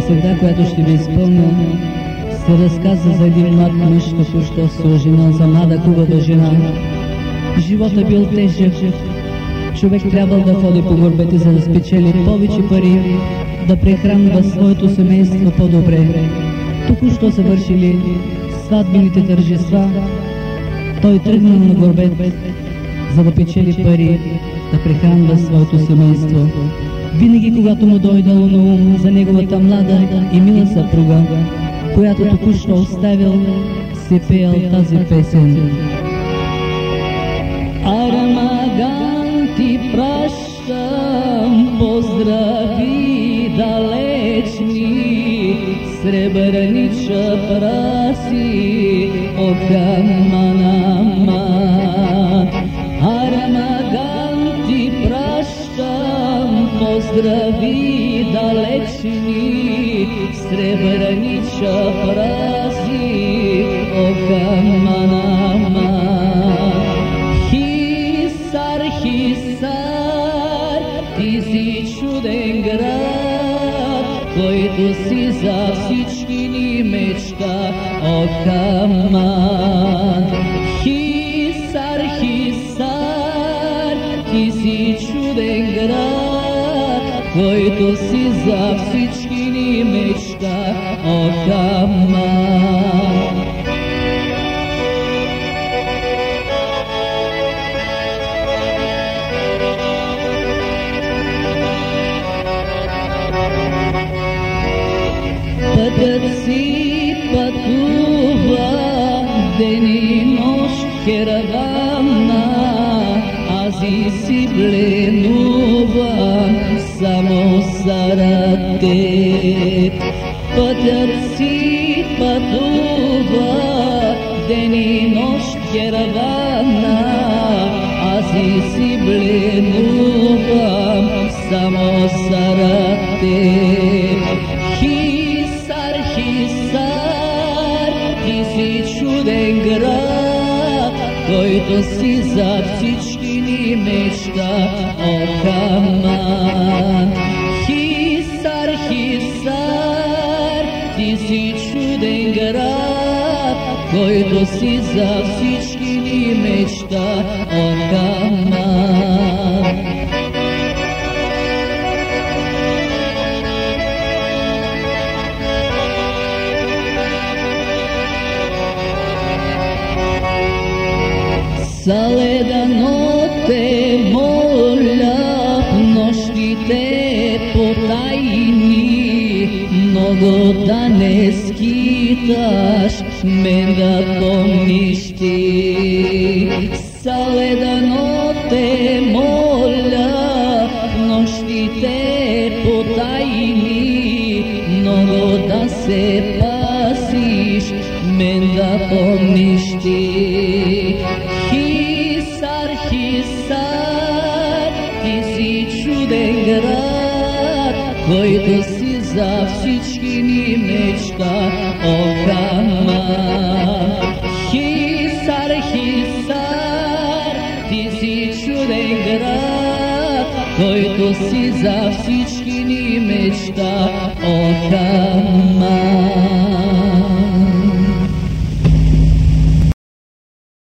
Песента, която ще ви изпълня, се разказа за един млад мъж, като що се за млада хубава жена. Живота бил тежък. Човек трябвал да ходи по горбете, за да спечели повече пари, да прехранва своето семейство по-добре. Току-що са вършили сватбените тържества, той тръгнал на горбет, за да печели пари, да прехранва своето семейство. Винаги, когато му дойдало на ум за неговата млада и мила съпруга, която току-що оставил, се пеял тази песен. Армаган ти пращам, поздрави далечни, сребърни чапраси, окаманама. Армаган ти пращам, поздрави далечни, сребърни чапраси, окаманама. Хисар, Хисар, ти си чуден град, който си за всички ни мечта, о Хаман. Хисар, Хисар, ти си чуден град, който си за всички ни мечта, о Хаман. Пътят си пътува, ден и нощ керавана, аз и си бленувам само заради. Пътят си пътува, ден и нощ керавана, аз и си бленувам само заради. Хисар, Хисар, ти си чуден град, който си за всички ни мечта, о Хаман. град, който си за всички ни мечта, о Хаман. Саледано те много да не скиташ, мен да помниш ти. Саледано те моля, в нощите потайни, много да се пасиш, мен да помниш ти. Хисар, Хисар, ти си чуден град, който си за всички ни мечта, о Хаман. Хисар, Хисар, ти си чуден град, който си за всички ни мечта, о Хаман.